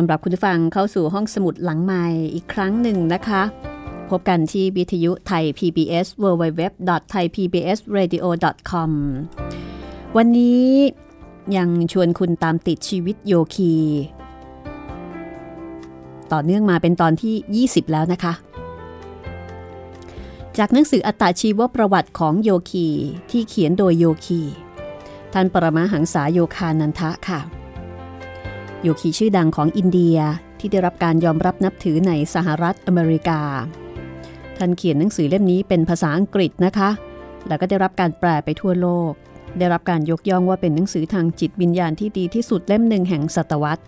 อนรับคุณผู้ฟังเข้าสู่ห้องสมุดหลังใหม่อีกครั้งหนึ่งนะคะ พบกันที่วิทยุไทย PBS www.thaipbsradio.com วันนี้ยังชวนคุณตามติดชีวิตโยคี ต่อเนื่องมาเป็นตอนที่ 20 แล้วนะคะ จากหนังสืออัตชีวประวัติของโยคีที่เขียนโดยโยคี ท่านปรมาหังษาโยคานันทะค่ะ โยคีชื่อดังของอินเดียที่ได้รับการยอมรับนับถือในสหรัฐอเมริกา ท่านเขียนหนังสือเล่มนี้เป็นภาษาอังกฤษนะคะ แล้วก็ได้รับการแปลไปทั่วโลก ได้รับการยกย่องว่าเป็นหนังสือทางจิตวิญญาณที่ดีที่สุดเล่มหนึ่งแห่งศตวรรษ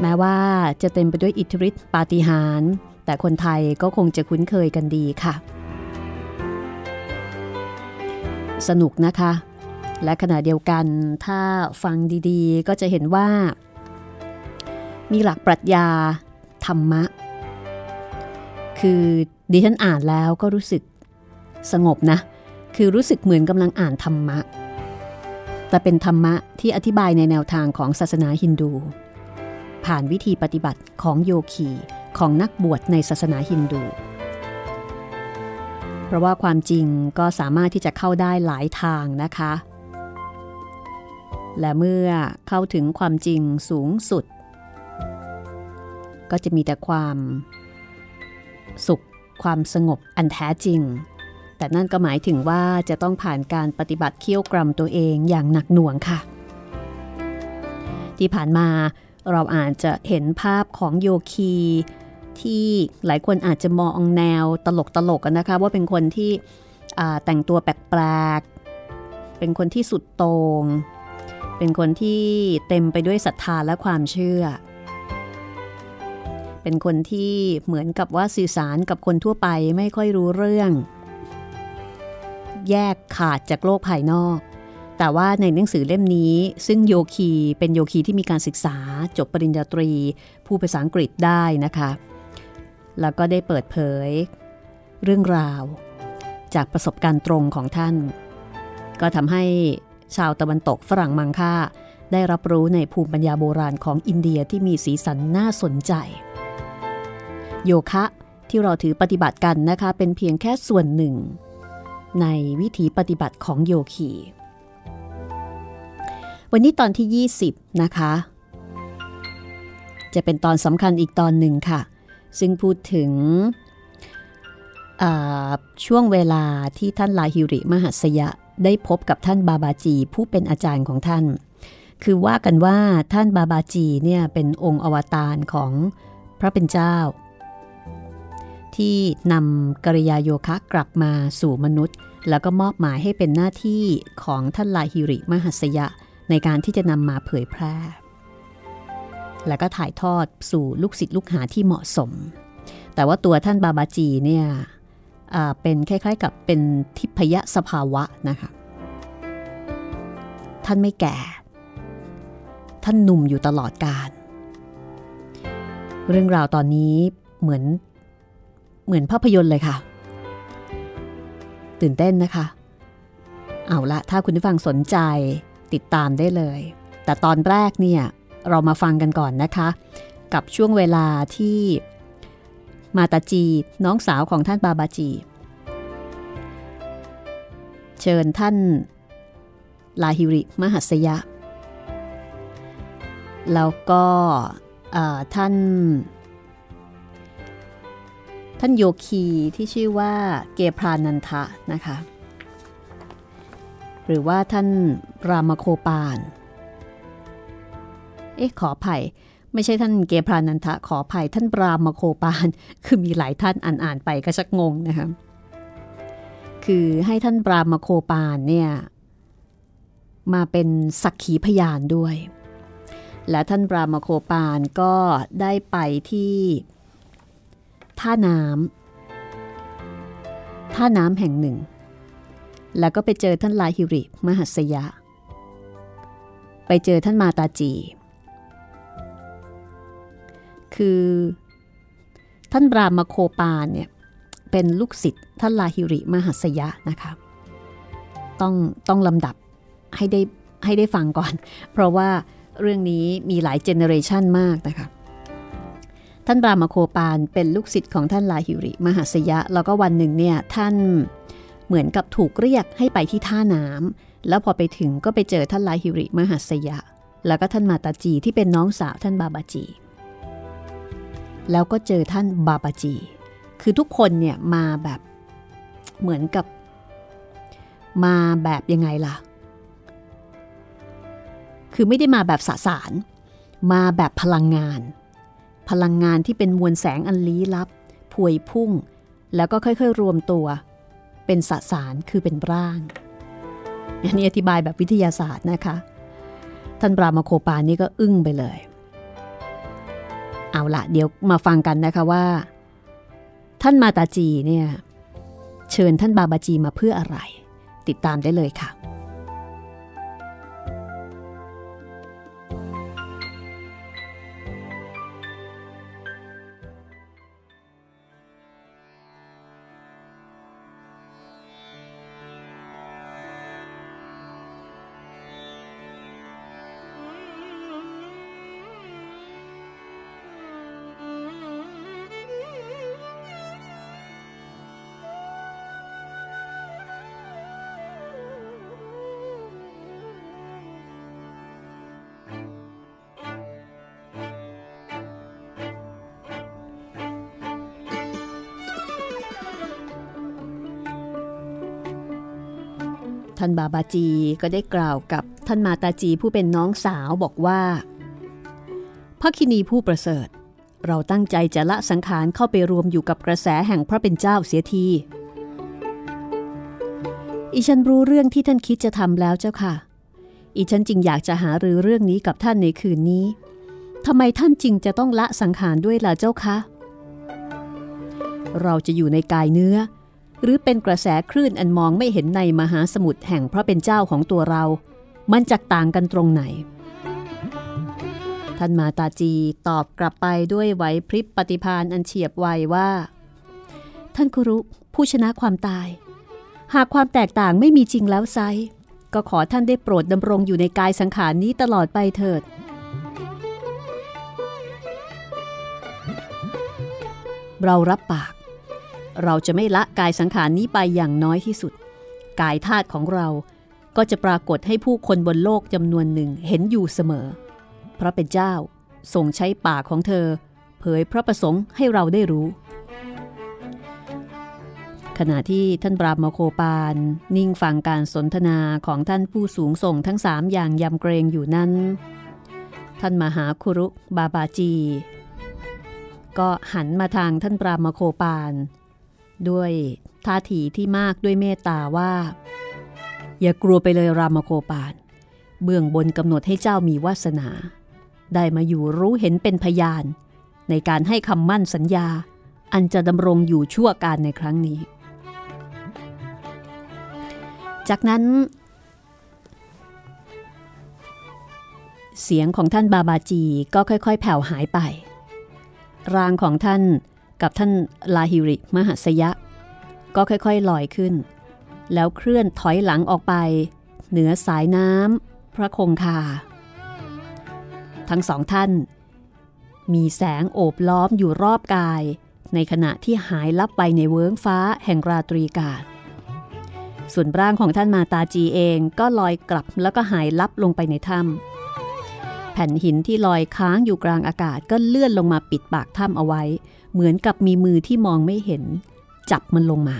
แม้ว่าจะเต็มไปด้วยอิทธิฤทธิปาฏิหาริย์แต่คนไทยก็คงจะคุ้นเคยกันดีค่ะ สนุกนะคะ และขณะเดียวกันถ้าฟังดีๆ ก็จะเห็นว่า มีหลักปรัชญาธรรมะ คือดิฉันอ่านแล้วก็รู้สึกสงบนะ คือรู้สึกเหมือนกำลังอ่านธรรมะ แต่เป็นธรรมะที่อธิบายในแนวทางของศาสนาฮินดู ผ่านวิธีปฏิบัติของโยคีของนักบวชในศาสนาฮินดู เพราะว่าความจริงก็สามารถที่จะเข้าได้หลายทางนะคะ และเมื่อเข้าถึงความจริงสูงสุด ก็จะมีแต่ความสุขความสงบอันแท้จริง แต่นั่นก็หมายถึงว่าจะต้องผ่านการปฏิบัติเคี่ยวกรำตัวเองอย่างหนักหน่วงค่ะ ที่ผ่านมาเราอาจจะเห็นภาพของโยคี ที่หลายคนอาจจะมองแนวตลกตลกกันนะคะ ว่าเป็นคนที่แต่งตัวแปลกๆเป็นคนที่สุดโตง่ง เป็นคนที่เต็มไปด้วยศรัทธาและความเชื่อ เป็นคนที่เหมือนกับว่าสื่อสารกับคนทั่วไปไม่ค่อยรู้เรื่อง แยกขาดจากโลกภายนอก แต่ว่าในหนังสือเล่มนี้ ซึ่งโยคีเป็นโยคีที่มีการศึกษาจบปริญญาตรีผู้ภาษาอังกฤษได้นะคะ แล้วก็ได้เปิดเผย เรื่องราว จากประสบการณ์ตรงของท่าน ก็ทำให้ ชาวตะวันตกฝรั่งมังค่า ได้รับรู้ในภูมิปัญญาโบราณของอินเดียที่มีสีสันน่าสนใจ โยคะที่เราถือปฏิบัติกันนะคะเป็นเพียงแค่ส่วนหนึ่ง ในวิถีปฏิบัติของโยคี วันนี้ตอนที่ 20 นะคะ จะเป็นตอนสำคัญอีกตอนหนึ่งค่ะ ซึ่งพูดถึงช่วงเวลาที่ท่านลาฮิริมหัสยะ ได้พบกับท่านบาบาจีผู้เป็นอาจารย์ของท่าน คือว่ากันว่าท่านบาบาจีเนี่ยเป็นองค์อวตารของพระเป็นเจ้า ที่นำกริยาโยคะกลับมาสู่มนุษย์ แล้วก็มอบหมายให้เป็นหน้าที่ของท่านลาฮิริมหัสยะ ในการที่จะนำมาเผยแพร่ และก็ถ่ายทอดสู่ลูกศิษย์ลูกหาที่เหมาะสม แต่ว่าตัวท่านบาบาจีเนี่ย เป็นคล้าย ๆ กับเป็นทิพยสภาวะนะคะท่านไม่แก่ ท่านหนุ่มอยู่ตลอดกาลเรื่องราวตอนนี้เหมือนเหมือนภาพยนตร์เลยค่ะ ตื่นเต้นนะคะ เอาละถ้าคุณผู้ฟังสนใจติดตามได้เลย แต่ตอนแรกเนี่ยเรามาฟังกันก่อนนะคะ กับช่วงเวลาที่ มาตาจี น้องสาวของท่านบาบาจี เชิญท่าน ลาฮิริมหัสยะ แล้วก็ท่าน ท่านโยคีที่ชื่อว่าเกพรานันทะนะคะ หรือว่าท่านรามโคปานเอ๊ะขออภัย ไม่ใช่ท่านเกพรานันทะขออภัยท่านปรามโคปาน คือมีหลายท่านอ่านอ่านไปก็ชักงงนะคะคือให้ท่านปรามโคปานเนี่ยมาเป็นสักขีพยานด้วย และท่านปรามโคปานก็ได้ไปที่ท่าน้ำท่าน้ำแห่งหนึ่ง แล้วก็ไปเจอท่านลาฮิริมหัสยะ ไปเจอท่านมาตาจี คือ ท่านบรามโคปานเนี่ยเป็นลูกศิษย์ท่านลาฮิริมหัสยะนะคะต้องต้องลำดับให้ได้ให้ได้ฟังก่อน เพราะว่าเรื่องนี้มีหลายเจเนอเรชันมากนะคะท่านบรามโคปานเป็นลูกศิษย์ของท่านลาฮิริ มหัสยะ แล้วก็วันหนึ่งเนี่ยท่านเหมือนกับถูกเรียกให้ไปที่ท่าน้ำแล้วพอไปถึงก็ไปเจอท่านลาฮิริ มหัสยะ แล้วก็ท่านมาตาจีที่เป็นน้องสาวท่านบาบาจี แล้วก็เจอท่านบาบาจี คือทุกคนเนี่ยมาแบบเหมือนกับ มาแบบยังไงล่ะ คือไม่ได้มาแบบสสาร มาแบบพลังงาน พลังงานที่เป็นมวลแสงอันลี้ลับพวยพุ่ง แล้วก็ค่อยๆ รวมตัว เป็นสสารคือเป็นร่าง อันนี้อธิบายแบบวิทยาศาสตร์นะคะ ท่านบรามาโคปานี่ก็อึ้งไปเลย เอาละเดี๋ยวมาฟังกันนะคะว่า ท่านมาตาจีเนี่ยเชิญท่านบาบาจีมาเพื่ออะไร ติดตามได้เลยค่ะ บาบาจีก็ได้กล่าวกับท่านมาตาจีผู้เป็นน้องสาวบอกว่าพระคินีผู้ประเสริฐ เราตั้งใจจะละสังขารเข้าไปรวมอยู่กับกระแสแห่งพระเป็นเจ้าเสียทีอีฉันรู้เรื่องที่ท่านคิดจะทำแล้วเจ้าค่ะ อีฉันจึงอยากจะหารือเรื่องนี้กับท่านในคืนนี้ทำไมท่านจริงจะต้องละสังขารด้วยล่ะเจ้าคะ เราจะอยู่ในกายเนื้อ หรือเป็นกระแสคลื่นอันมองไม่เห็นในมหาสมุทรแห่งพระเป็นเจ้าของตัวเรา มันจักต่างกันตรงไหน ท่านมาตาจีตอบกลับไปด้วยไหวพริบปฏิพานอันเฉียบไวว่า ท่านคุรุผู้ชนะความตาย หากความแตกต่างไม่มีจริงแล้วไซก็ขอท่านได้โปรดดำรงอยู่ในกายสังขารนี้ตลอดไปเถิด เรารับปาก เราจะไม่ละกายสังขารนี้ไปอย่างน้อยที่สุด กายธาตุของเราก็จะปรากฏให้ผู้คนบนโลกจำนวนหนึ่งเห็นอยู่เสมอ พระเป็นเจ้าทรงใช้ปากของเธอ เผยพระประสงค์ให้เราได้รู้ ขณะที่ท่านบรามโคปานนิ่งฟังการสนทนาของท่านผู้สูงส่งทั้งสามอย่างยำเกรงอยู่นั้น ท่านมหาคุรุบาบาจี ก็หันมาทางท่านบรามโคปาน ด้วยท่าทีที่มากด้วยเมตตาว่า อย่ากลัวไปเลยรามโคปานเบื้องบนกำหนดให้เจ้ามีวาสนา ได้มาอยู่รู้เห็นเป็นพยาน ในการให้คำมั่นสัญญา อันจะดำรงอยู่ชั่วการในครั้งนี้ จากนั้น เสียงของท่านบาบาจีก็ค่อยๆ แผ่วหายไป ร่างของท่าน กับท่านลาฮิริมหัสยะ ก็ค่อยๆลอยขึ้น แล้วเคลื่อนถอยหลังออกไป เหนือสายน้ำพระคงคา ทั้งสองท่าน มีแสงโอบล้อมอยู่รอบกาย ในขณะที่หายลับไปในเวิ้งฟ้าแห่งราตรีกาศส่วนร่างของท่านมาตาจีเองก็ลอยกลับแล้วก็หายลับลงไปในถ้ำ แผ่นหินที่ลอยค้างอยู่กลางอากาศก็เลื่อนลงมาปิดปากถ้ำเอาไว้ เหมือนกับมีมือที่มองไม่เห็น จับมันลงมา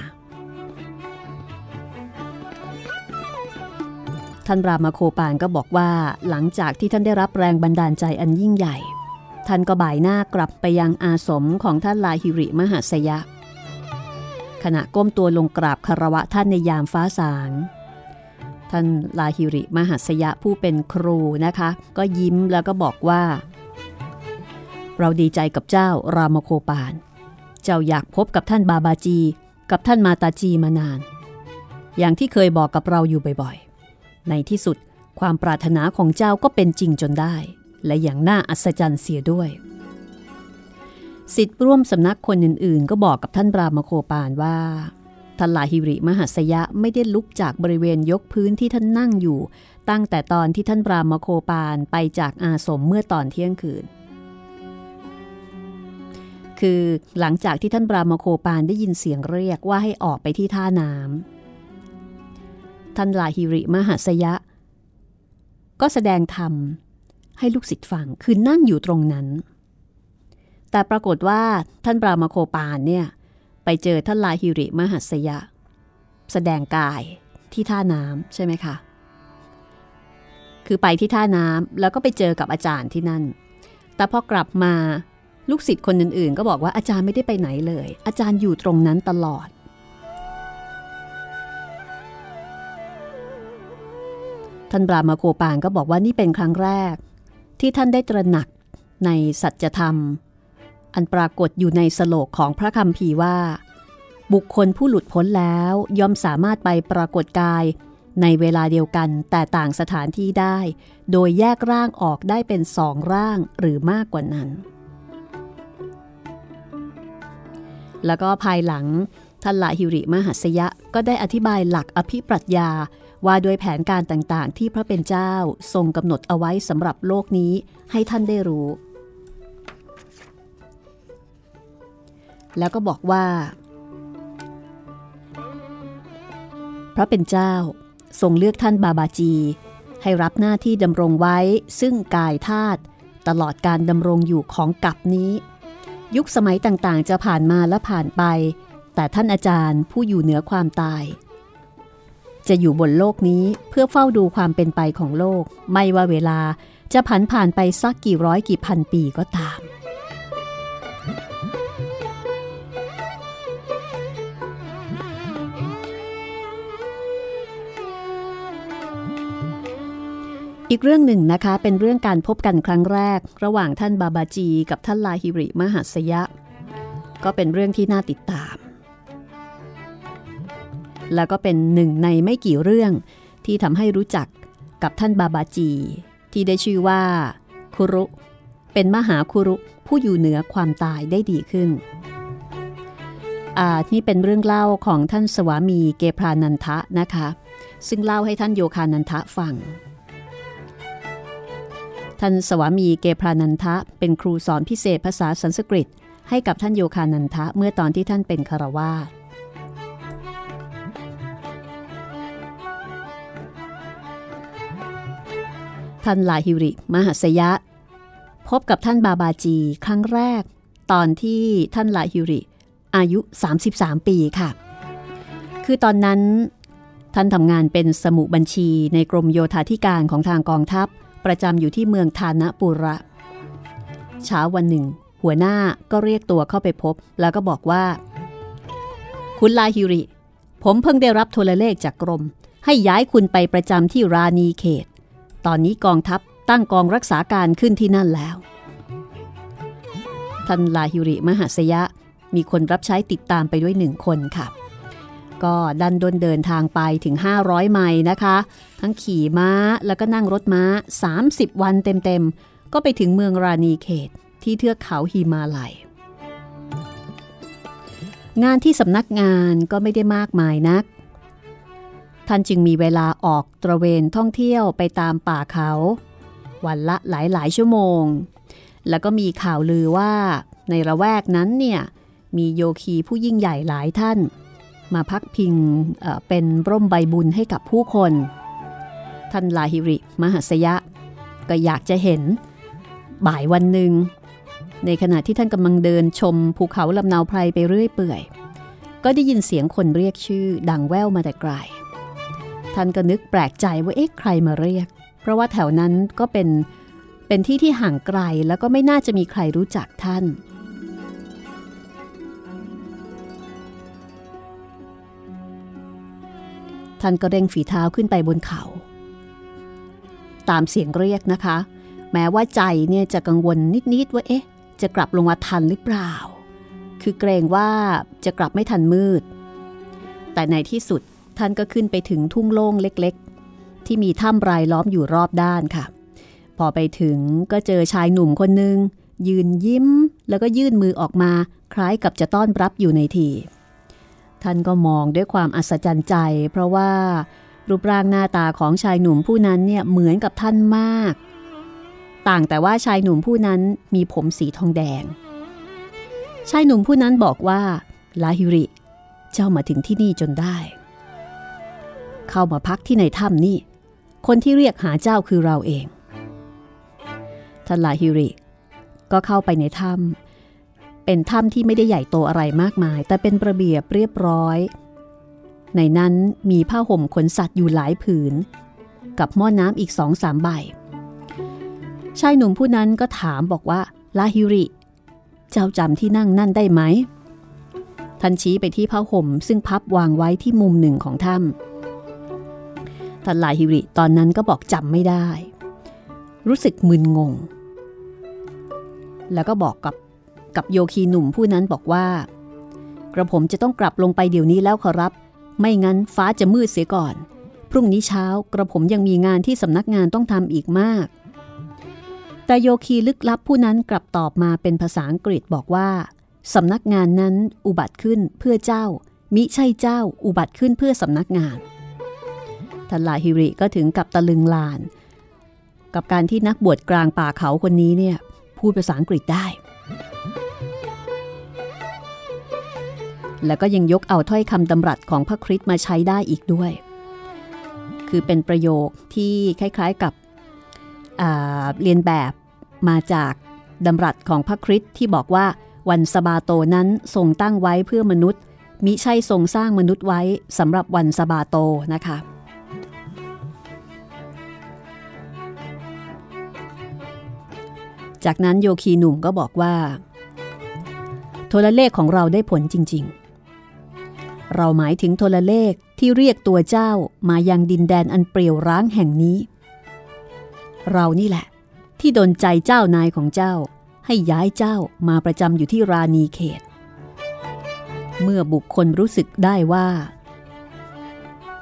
ท่านรามาโคปานก็บอกว่าหลังจากที่ท่านได้รับแรงบันดาลใจอันยิ่งใหญ่ ท่านก็บ่ายหน้ากลับไปยังอาสมของท่านลาฮิริมหาสยะ ขณะก้มตัวลงกราบคารวะท่านในยามฟ้าสาง ท่านลาฮิริมหัสยะผู้เป็นครูนะคะ ก็ยิ้มแล้วก็บอกว่า เราดีใจกับเจ้ารามโคปาน เจ้าอยากพบกับท่านบาบาจี กับท่านมาตาจีมานาน อย่างที่เคยบอกกับเราอยู่บ่อยๆ ในที่สุดความปรารถนาของเจ้าก็เป็นจริงจนได้ และอย่างน่าอัศจรรย์เสียด้วยสิทธิ์ร่วมสำนักคนอื่นๆ ก็บอกกับท่านรามโคปานว่า ท่านลาฮิริมหัสยะไม่ได้ลุกจากบริเวณยกพื้นที่ท่านนั่งอยู่ ตั้งแต่ตอนที่ท่านบรามโคปานไปจากอาสมเมื่อตอนเที่ยงคืน คือหลังจากที่ท่านบรามโคปานได้ยินเสียงเรียกว่าให้ออกไปที่ท่าน้ำท่านลาฮิริมหัสยะ ก็แสดงธรรมให้ลูกศิษย์ฟังคือนั่งอยู่ตรงนั้น แต่ปรากฏว่าท่านบรามโคปานเนี่ย ไปเจอท่านลาฮิริมหัสยะ แสดงกายที่ท่าน้ำใช่ไหมคะ คือไปที่ท่าน้ำแล้วก็ไปเจอกับอาจารย์ที่นั่น แต่พอกลับมาลูกศิษย์คนอื่นๆ ก็บอกว่าอาจารย์ไม่ได้ไปไหนเลย อาจารย์อยู่ตรงนั้นตลอด ท่านบรามาโคปานก็บอกว่านี่เป็นครั้งแรก ที่ท่านได้ตระหนักในสัจธรรม อันปรากฏอยู่ในสโลกของพระคำพีว่า บุคคลผู้หลุดพ้นแล้วย่อมสามารถไปปรากฏกาย ในเวลาเดียวกันแต่ต่างสถานที่ได้ โดยแยกร่างออกได้เป็นสองร่างหรือมากกว่านั้น แล้วก็ภายหลังท่านละหิริมหัสยะก็ได้อธิบายหลักอภิปรัชญาว่าโดยแผนการต่างๆ ที่พระเป็นเจ้าทรงกำหนดเอาไว้สำหรับโลกนี้ให้ท่านได้รู้ แล้วก็บอกว่า พระเป็นเจ้าทรงเลือกท่านบาบาจี ให้รับหน้าที่ดำรงไว้ซึ่งกายธาตุตลอดการดำรงอยู่ของกับนี้ ยุคสมัยต่างๆ จะผ่านมาและผ่านไป แต่ท่านอาจารย์ผู้อยู่เหนือความตาย จะอยู่บนโลกนี้เพื่อเฝ้าดูความเป็นไปของโลก ไม่ว่าเวลาจะผันผ่านไปสักกี่ร้อยกี่พันปีก็ตาม อีกเรื่องหนึ่งนะคะ เป็นเรื่องการพบกันครั้งแรก ระหว่างท่านบาบาจี กับท่านลาฮิริมหัสยะ ก็เป็นเรื่องที่น่าติดตาม แล้วก็เป็นหนึ่งในไม่กี่เรื่องที่ทำให้รู้จักกับท่านบาบาจี ที่ได้ชื่อว่าคุรุ เป็นมหาคุรุผู้อยู่เหนือความตายได้ดีขึ้นอ่านี่เป็นเรื่องเล่าของท่านสวามีเกพรานันทะนะคะ ซึ่งเล่าให้ท่านโยคานันทะฟัง ท่านสวามีเกพรานันทะ เป็นครูสอนพิเศษภาษาสันสกฤต ให้กับท่านโยคานันทะเมื่อตอนที่ท่านเป็นคารวาสท่านลาฮิริ มหัสยะ พบกับท่านบาบาจีครั้งแรก ตอนที่ท่านลาฮิริ อายุ 33 ปีค่ะ คือตอนนั้นท่านทำงานเป็นสมุบัญชีในกรมโยธาธิการของทางกองทัพ ประจำอยู่ที่เมืองทานะปุระ เช้าวันหนึ่ง หัวหน้าก็เรียกตัวเข้าไปพบ แล้วก็บอกว่า คุณลาฮิริ ผมเพิ่งได้รับโทรเลขจากกรม ให้ย้ายคุณไปประจำที่รานีเขต ตอนนี้กองทัพตั้งกองรักษาการขึ้นที่นั่นแล้ว ท่านลาฮิริมหาสยะมีคนรับใช้ติดตามไปด้วยหนึ่งคนค่ะ ก็ดันดนเดินทางไปถึง 500 ไมล์นะคะ ทั้งขี่ม้าแล้วก็นั่งรถม้า 30 วันเต็มๆ ก็ไปถึงเมืองรานีเขตที่เทือกเขาฮิมาลัย งานที่สำนักงานก็ไม่ได้มากมายนัก ท่านจึงมีเวลาออกตระเวนท่องเที่ยวไปตามป่าเขา วันละหลายๆชั่วโมง แล้วก็มีข่าวลือว่าในระแวกนั้นเนี่ยมีโยคีผู้ยิ่งใหญ่หลายท่าน มาพักพิงเป็นร่มใบบุญให้กับผู้คน ท่านลาฮิริ มหัสยะ ก็อยากจะเห็นบ่ายวันหนึ่ง ในขณะที่ท่านกำลังเดินชมภูเขาลำนาวไพรไปเรื่อยเปื่อย ก็ได้ยินเสียงคนเรียกชื่อดังแว่วมาแต่ไกล ท่านก็นึกแปลกใจว่าเอ๊ะใครมาเรียก เพราะว่าแถวนั้นก็เป็นเป็นที่ที่ห่างไกลแล้วก็ไม่น่าจะมีใครรู้จักท่าน ท่านก็เร่งฝีเท้าขึ้นไปบนเขา ตามเสียงเรียกนะคะ แม้ว่าใจเนี่ยจะกังวลนิด ๆ ว่าเอ๊ะ จะกลับลงมาทันหรือเปล่า คือเกรงว่าจะกลับไม่ทันมืด แต่ในที่สุดท่านก็ขึ้นไปถึงทุ่งโล่งเล็ก ๆ ที่มีถ้ำรายล้อมอยู่รอบด้านค่ะ พอไปถึงก็เจอชายหนุ่มคนหนึ่งยืนยิ้มแล้วก็ยื่นมือออกมาคล้ายกับจะต้อนรับอยู่ในที ท่านก็มองด้วยความอัศจรรย์ใจ เพราะว่ารูปร่างหน้าตาของชายหนุ่มผู้นั้นเนี่ยเหมือนกับท่านมาก ต่างแต่ว่าชายหนุ่มผู้นั้นมีผมสีทองแดง ชายหนุ่มผู้นั้นบอกว่าลาฮิริ เจ้ามาถึงที่นี่จนได้ เข้ามาพักที่ในถ้ำนี่ คนที่เรียกหาเจ้าคือเราเองท่านลาฮิริ ก็เข้าไปในถ้ำ เป็นถ้ำที่ไม่ได้ใหญ่โตอะไรมากมาย แต่เป็นระเบียบเรียบร้อย ในนั้นมีผ้าห่มขนสัตว์อยู่หลายผืน กับหม้อน้ำอีกสองสามใบ ชายหนุ่มผู้นั้นก็ถามบอกว่า ลาฮิริ เจ้าจำที่นั่งนั่นได้ไหมท่านชี้ไปที่ผ้าห่มซึ่งพับวางไว้ที่มุมหนึ่งของถ้ำท่านลาฮิริตอนนั้นก็บอกจำไม่ได้ รู้สึกมึนงง แล้วก็บอกกับ กับโยคีหนุ่มผู้นั้นบอกว่า กระผมจะต้องกลับลงไปเดี๋ยวนี้แล้วขอรับ ไม่งั้นฟ้าจะมืดเสียก่อน พรุ่งนี้เช้ากระผมยังมีงานที่สำนักงานต้องทำอีกมาก แต่โยคีลึกลับผู้นั้นกลับตอบมาเป็นภาษาอังกฤษบอกว่าสำนักงานนั้นอุบัติขึ้นเพื่อเจ้า มิใช่เจ้าอุบัติขึ้นเพื่อสำนักงานทันลาฮิริก็ถึงกับตะลึงลาน กับการที่นักบวชกลางป่าเขาคนนี้เนี่ย พูดภาษาอังกฤษได้ แล้วก็ยังยกเอาถ้อยคำตำรัสของพระคริสต์มาใช้ได้อีกด้วย คือเป็นประโยคที่คล้ายๆกับเรียนแบบมาจากดำรัสของพระคริสต์ที่บอกว่าวันสบาโตนั้นทรงตั้งไว้เพื่อมนุษย์ มิใช่ทรงสร้างมนุษย์ไว้สำหรับวันสบาโตนะคะ จากนั้นโยคีหนุ่มก็บอกว่า โทรเลขของเราได้ผลจริง ๆ เราหมายถึงโทรเลขที่เรียกตัวเจ้ามายังดินแดนอันเปรียวร้างแห่งนี้ เรานี่แหละ ที่ดนใจเจ้านายของเจ้า ให้ย้ายเจ้ามาประจำอยู่ที่ราณีเขต เมื่อบุคคลรู้สึกได้ว่า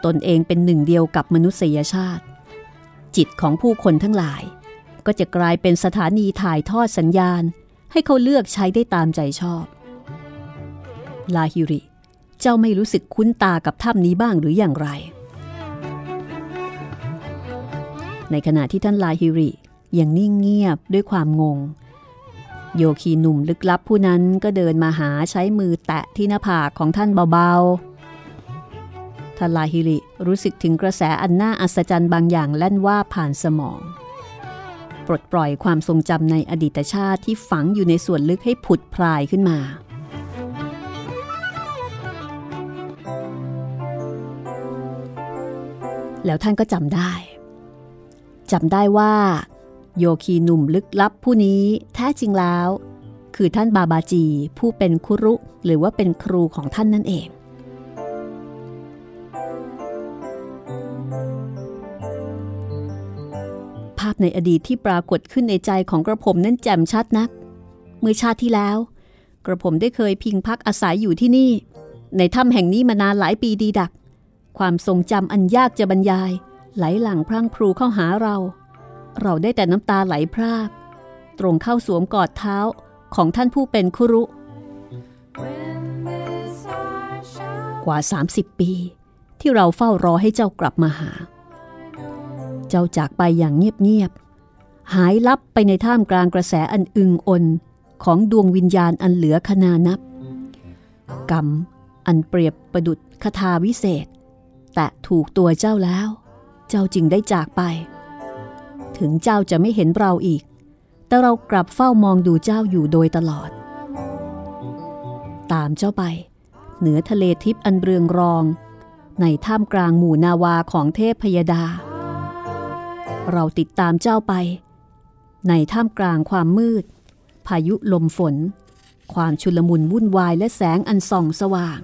ตนเองเป็นหนึ่งเดียวกับมนุษยชาติ จิตของผู้คนทั้งหลาย ก็จะกลายเป็นสถานีถ่ายทอดสัญญาณ ให้เขาเลือกใช้ได้ตามใจชอบ ลาฮิริ เจ้าไม่รู้สึกคุ้นตากับถ้ำนี้บ้างหรืออย่างไร ในขณะที่ท่านลาฮิริยังนิ่งเงียบด้วยความงง โยคีหนุ่มลึกลับผู้นั้นก็เดินมาหาใช้มือแตะที่หน้าผากของท่านเบาๆท่านลาฮิริรู้สึกถึงกระแสอันน่าอัศจรรย์บางอย่างแล่นว่าผ่านสมอง ปลดปล่อยความทรงจำในอดีตชาติที่ฝังอยู่ในส่วนลึกให้ผุดพรายขึ้นมา แล้วท่านก็จำได้จำได้ว่า โยคีหนุ่มลึกลับผู้นี้แท้จริงแล้ว คือท่านบาบาจีผู้เป็นคุรุ หรือว่าเป็นครูของท่านนั่นเอง ภาพในอดีตที่ปรากฏขึ้นในใจของกระผมนั้นแจ่มชัดนัก เมื่อชาติที่แล้ว กระผมได้เคยพิงพักอาศัยอยู่ที่นี่ ในถ้ำแห่งนี้มานานหลายปีดีดัก ความทรงจำอันยากจะบรรยาย ไหลหลังพรั่งพรูเข้าหาเรา เราได้แต่น้ำตาไหลพราก ตรงเข้าสวมกอดเท้าของท่านผู้เป็นคุรุ กว่า 30 ปี ที่เราเฝ้ารอให้เจ้ากลับมาหา เจ้าจากไปอย่างเงียบๆหายลับไปในท่ามกลางกระแสอันอึงอน ของดวงวิญญาณอันเหลือขนานับ กรรมอันเปรียบประดุดคาถาวิเศษ แต่ถูกตัวเจ้าแล้ว เจ้าจึงได้จากไป ถึงเจ้าจะไม่เห็นเราอีก แต่เรากลับเฝ้ามองดูเจ้าอยู่โดยตลอด ตามเจ้าไป เหนือทะเลทิพย์อันเรืองรอง ในท่ามกลางหมู่นาวาของเทพพยดา เราติดตามเจ้าไป ในท่ามกลางความมืด พายุลมฝน ความชุลมุนวุ่นวายและแสงอันส่องสว่าง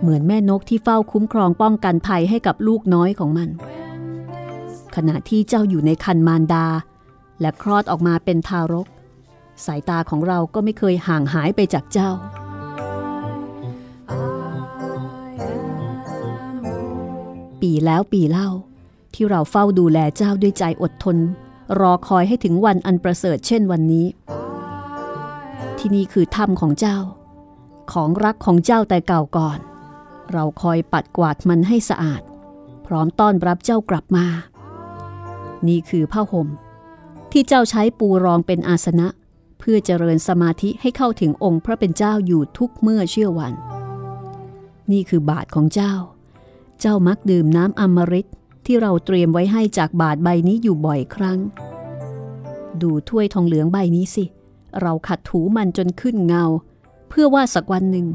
เหมือนแม่นกที่เฝ้าคุ้มครองป้องกันภัยให้กับลูกน้อยของมัน ขณะที่เจ้าอยู่ในคันมารดา และคลอดออกมาเป็นทารก สายตาของเราก็ไม่เคยห่างหายไปจากเจ้า ปีแล้วปีเล่า ที่เราเฝ้าดูแลเจ้าด้วยใจอดทน รอคอยให้ถึงวันอันประเสริฐเช่นวันนี้ ที่นี่คือถ้ำของเจ้า ของรักของเจ้าแต่เก่าก่อน เราคอยปัดกวาดมันให้สะอาด พร้อมต้อนรับเจ้ากลับมา นี่คือผ้าห่ม ที่เจ้าใช้ปูรองเป็นอาสนะ เพื่อเจริญสมาธิให้เข้าถึงองค์พระเป็นเจ้าอยู่ทุกเมื่อเชื่อวัน นี่คือบาทของเจ้า เจ้ามักดื่มน้ำอมฤตที่เราเตรียมไว้ให้จากบาทใบนี้อยู่บ่อยครั้ง ดูถ้วยทองเหลืองใบนี้สิ เราขัดถูมันจนขึ้นเงา เพื่อว่าสักวันหนึ่ง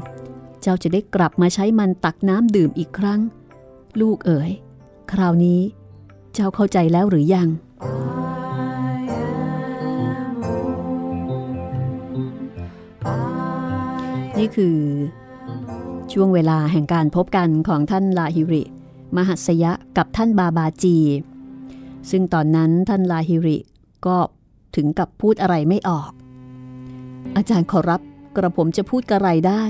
เจ้าจะได้กลับมาใช้มันตักน้ำดื่มอีกครั้ง ลูกเอ๋ย คราวนี้ เจ้าเข้าใจแล้วหรือยัง นี่คือ ช่วงเวลาแห่งการพบกันของท่านลาฮิริ มหัสยะกับท่านบาบาจี ซึ่งตอนนั้นท่านลาฮิริก็ถึงกับพูดอะไรไม่ออก อาจารย์ขอรับกระผมจะพูดกระไรได้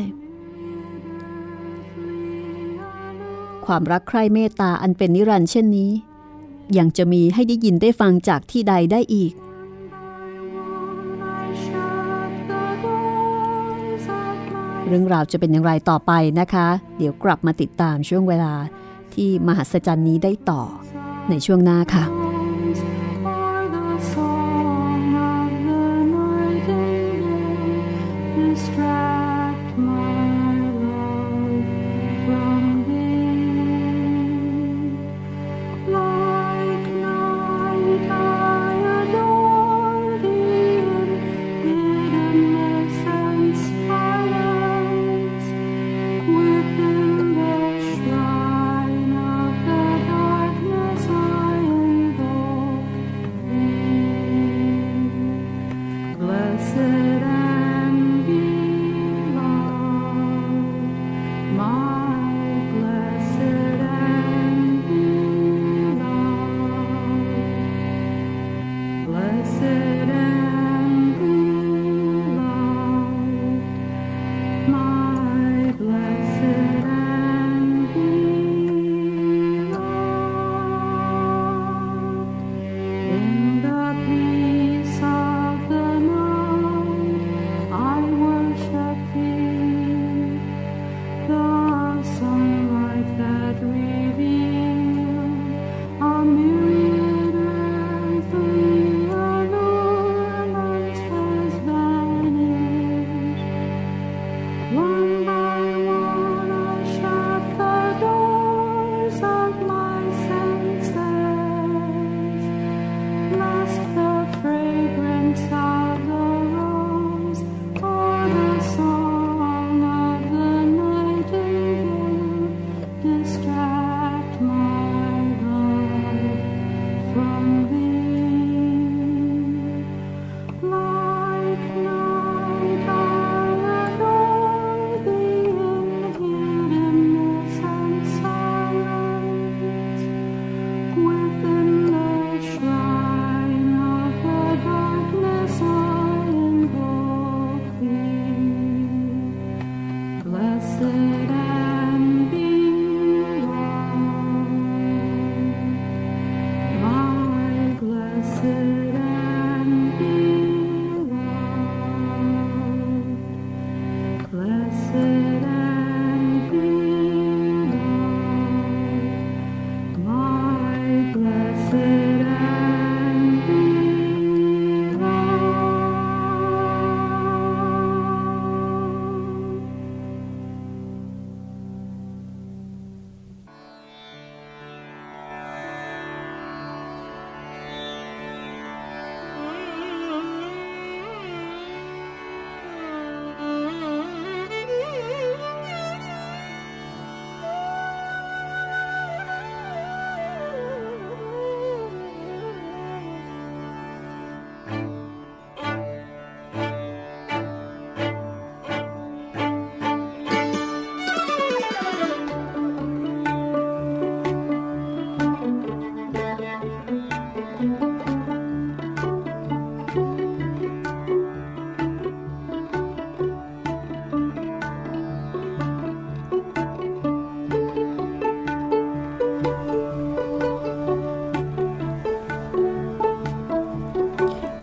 ความรักใคร่เมตตาอันเป็นนิรันดร์เช่นนี้ ยังจะมีให้ได้ยินได้ฟังจากที่ใดได้อีก เรื่องราวจะเป็นอย่างไรต่อไปนะคะ เดี๋ยวกลับมาติดตามช่วงเวลาที่มหัศจรรย์นี้ได้ต่อในช่วงหน้าค่ะ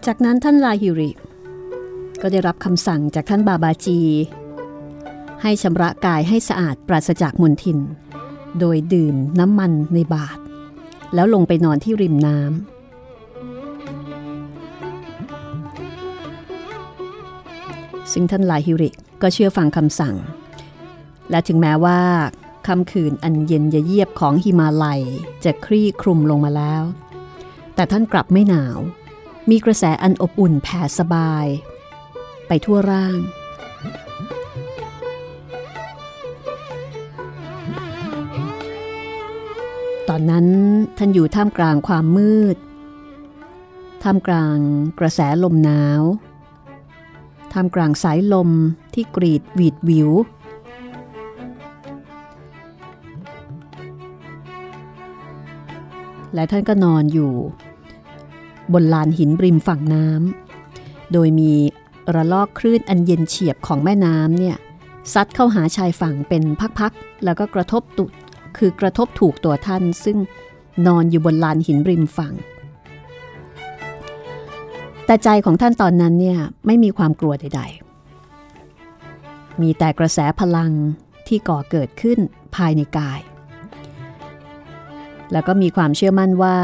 จากนั้นท่านลาฮิริ ก็ได้รับคำสั่งจากท่านบาบาจี ให้ชำระกายให้สะอาดปราศจากมลทิน โดยดื่มน้ำมันในบาท แล้วลงไปนอนที่ริมน้ำซึ่งท่านลาฮิริก็เชื่อฟังคำสั่ง และถึงแม้ว่าค่ำคืนอันเย็นเยียบของหิมาลัยจะคลี่คลุมลงมาแล้ว แต่ท่านกลับไม่หนาว มีกระแสอันอบอุ่นแผ่สบาย ไปทั่วร่าง ตอนนั้นท่านอยู่ท่ามกลางความมืด ท่ามกลางกระแสลมหนาว ท่ามกลางสายลมที่กรีดหวีดวิวและท่านก็นอนอยู่ บนลานหินริมฝั่งน้ำโดยมีระลอกคลื่นอันเย็นเฉียบของแม่น้ำเนี่ยซัดเข้าหาชายฝั่งเป็นพักๆ แล้วก็กระทบตุคือกระทบถูกตัวท่าน ซึ่งนอนอยู่บนลานหินริมฝั่ง แต่ใจของท่านตอนนั้นเนี่ยไม่มีความกลัวใด ๆ มีแต่กระแสพลังที่ก่อเกิดขึ้นภายในกาย แล้วก็มีความเชื่อมั่นว่า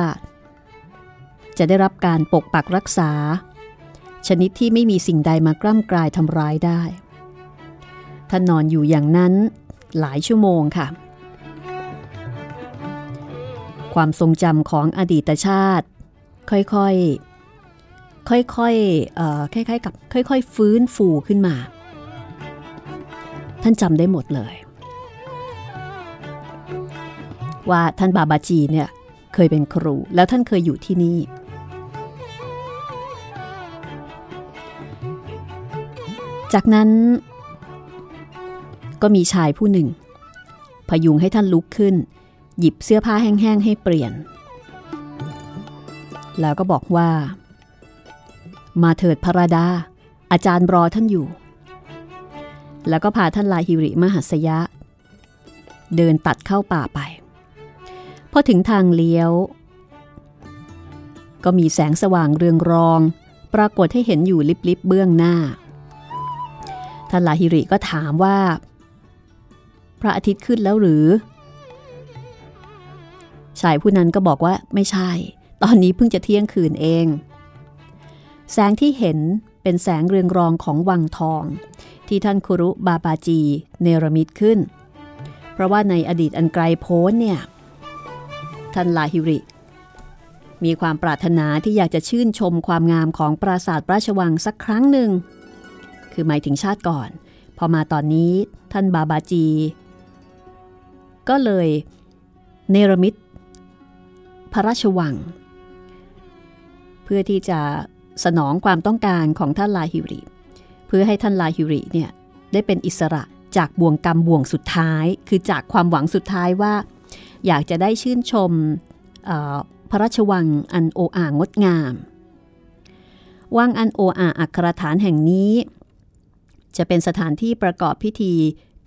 จะได้รับการปกปักรักษา ชนิดที่ไม่มีสิ่งใดมากล้ำกลายทำร้ายได้ท่านนอนอยู่อย่างนั้นหลายชั่วโมงค่ะ ความทรงจำของอดีตชาติ ค่อยๆ ค่อยๆเอ่อคล้ายๆกับค่อยๆ ฟื้นฟูขึ้นมา ท่านจำได้หมดเลย ว่าท่านบาบาจีเนี่ยเคยเป็นครูแล้วท่านเคยอยู่ที่นี่ จากนั้นก็มีชายผู้หนึ่ง พยุงให้ท่านลุกขึ้น หยิบเสื้อผ้าแห้งๆให้เปลี่ยน แล้วก็บอกว่า มาเถิดพระราดา อาจารย์รอท่านอยู่ แล้วก็พาท่านลาฮิริมหัสยะ เดินตัดเข้าป่าไป พอถึงทางเลี้ยว ก็มีแสงสว่างเรืองรอง ปรากฏให้เห็นอยู่ลิบๆเบื้องหน้า ท่านลาฮิริก็ถามว่า พระอาทิตย์ขึ้นแล้วหรือ ชายผู้นั้นก็บอกว่าไม่ใช่ ตอนนี้เพิ่งจะเที่ยงคืนเอง แสงที่เห็นเป็นแสงเรืองรองของวังทอง ที่ท่านคุรุบาบาจีเนรมิตขึ้น เพราะว่าในอดีตอันไกลโพ้นเนี่ย ท่านลาฮิริ มีความปรารถนาที่อยากจะชื่นชมความงามของปราสาทราชวังสักครั้งหนึ่ง คือหมายถึงชาติก่อน พอมาตอนนี้ท่านบาบาจี ก็เลยเนรมิตพระราชวัง เพื่อที่จะสนองความต้องการของท่านลาฮิริ เพื่อให้ท่านลาฮิริเนี่ยได้เป็นอิสระจากบ่วงกรรมบ่วงสุดท้าย คือจากความหวังสุดท้ายว่า อยากจะได้ชื่นชมพระราชวังอันโออ่างดงาม วังอันโออ่าอัครฐานแห่งนี้ จะเป็นสถานที่ประกอบพิธี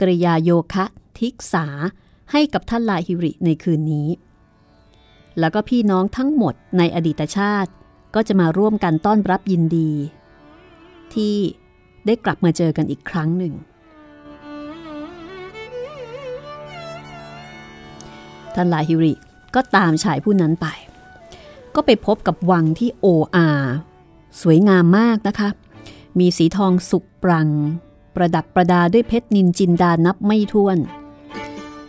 กริยาโยคะทิกษาให้กับท่านลาฮิริในคืนนี้ แล้วก็พี่น้องทั้งหมดในอดีตชาติก็จะมาร่วมกันต้อนรับยินดี ที่ได้กลับมาเจอกันอีกครั้งหนึ่ง ท่านลาฮิริก็ตามชายผู้นั้นไป ก็ไปพบกับวังที่โออาสวยงามมากนะคะ มีสีทองสุกปรัง ประดับประดาด้วยเพชรนินจินดานับไม่ถ้วน